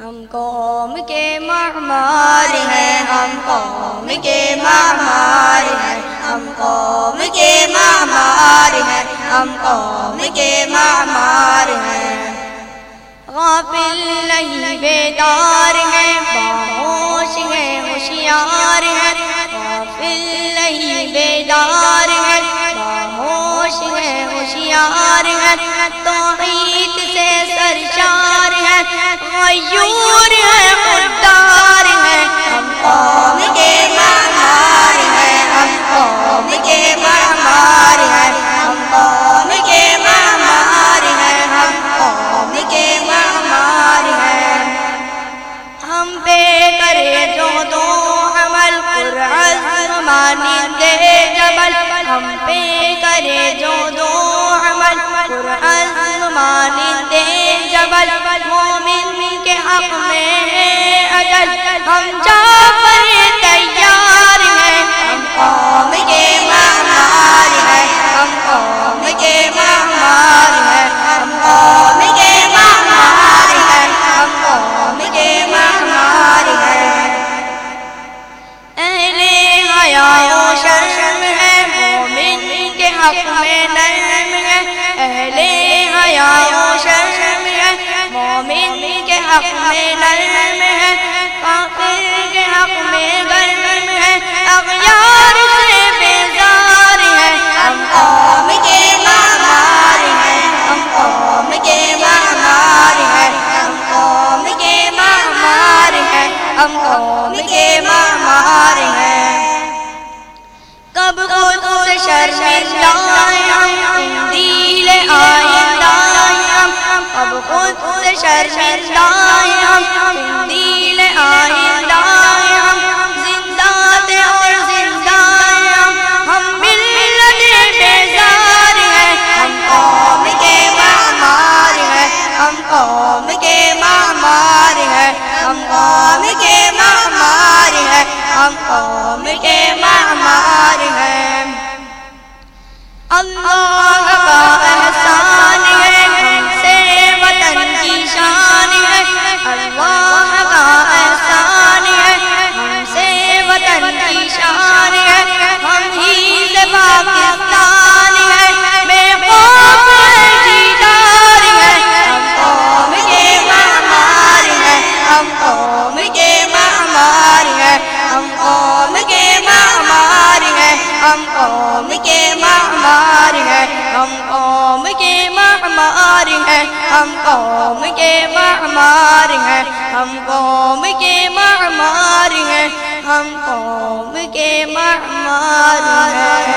ہم قوم کے معمار ہیں ہم قوم کے معمار ہیں ہم قوم کے معمار ہیں ہم قوم کے معمار ہیں غافل نہیں بیدار ہیں غیور ہیں خوددار ہیں ہم قوم کے معمار ہیں ہم قوم کے معمار ہیں ہم قوم کے معمار ہیں ہم قوم کے معمار ہیں ہم پہ کرے جو دو عمل قرآن مانندے جبل ہم پہ کرے جو دو عمل قرآن مانندے جبل مومن کے حق میں نرم ہے، کافر کے حق میں گرم ہے۔ اغیار سے بیزار ہے۔ ہم قوم کے معمار ہیں۔ ہم قوم کے معمار ہیں۔ ہم قوم کے معمار ہیں۔ ہم قوم کے معمار ہیں۔ کب خود سے شرمندہ شرمندہ ہم دل آئندہ ہم زندہ تھے اور زندہ ہم ہم ملت بیزار ہیں، ہم قوم کے معمار ہیں، ہم قوم کے معمار ہیں، ہم قوم کے معمار ہیں، ہم قوم کے معمار ہیں۔ اللہ کے معمار ہیں، ہم قوم کے معمار ہیں، ہم قوم کے معمار ہیں، ہم قوم کے معمار ہیں، ہم قوم کے معمار ہیں۔